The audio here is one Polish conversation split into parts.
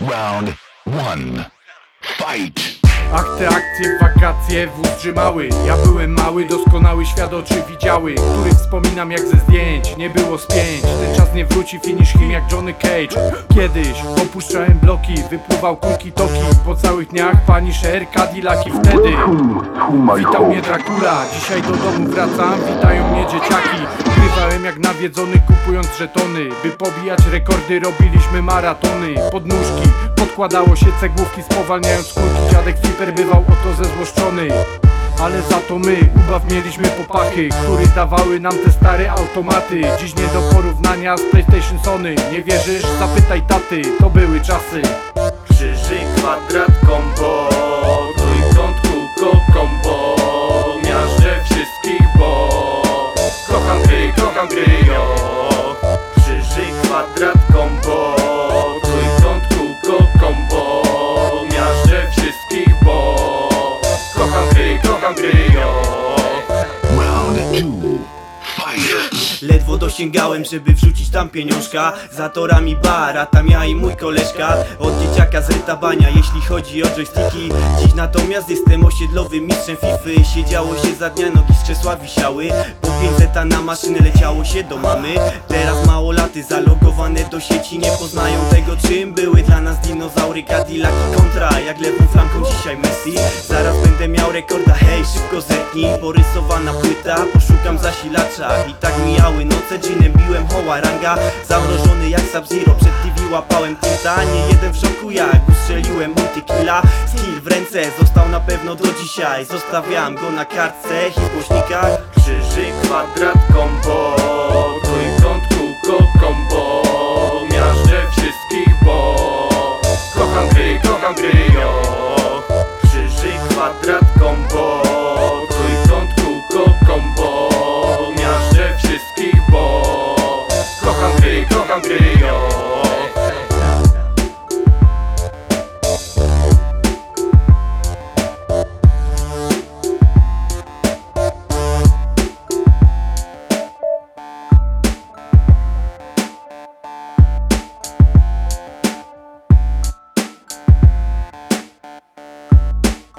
Round one. Fight. Akty, akcje, wakacje wóz trzymały. Ja byłem mały, doskonały, świat oczy widziały Który wspominam jak ze zdjęć, nie było spięć Ten czas nie wróci, finish him jak Johnny Cage. Kiedyś opuszczałem bloki, wypływał kulki toki. Po całych dniach pani Sher, Cadillaki wtedy. Witał mnie Dracula, dzisiaj do domu wracam, witają mnie dzieciaki jak nawiedzony kupując żetony. By pobijać rekordy robiliśmy maratony. Podnóżki, podkładało się cegłówki spowalniając kulki Dziadek Flipper bywał o to zezłoszczony. Ale za to my ubaw mieliśmy popachy Które dawały nam te stare automaty. Dziś nie do porównania z PlayStation Sony. Nie wierzysz? Zapytaj taty, to były czasy. Krzyżyk, kwadrat, kombo Ledwo dosięgałem, żeby wrzucić tam pieniążka. Za torami bar, a tam ja i mój koleżka. Od dzieciaka z rytabania, jeśli chodzi o joysticki. Dziś natomiast jestem osiedlowym mistrzem Fify Siedziało się za dnia, nogi z krzesła wisiały. Po 500 na maszynę leciało się do mamy. Teraz małolaty zalogowane do sieci. Nie poznają tego czym były dla nas dinozaury. Cadillac i kontra, jak lewą flanką dzisiaj Messi. Zaraz będę miał rekorda, szybko zerknij Porysowana płyta, poszukam zasilacza. I tak mijały noce, ginem biłem hoła ranga. Zamrożony jak Sub-Zero, przed TV łapałem tinta Nie jeden w szoku jak ustrzeliłem multikilla. Skill w ręce, został na pewno do dzisiaj. Zostawiam go na kartce i głośnikach. Krzyżyk, kwadrat,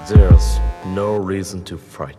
There's no reason to fight.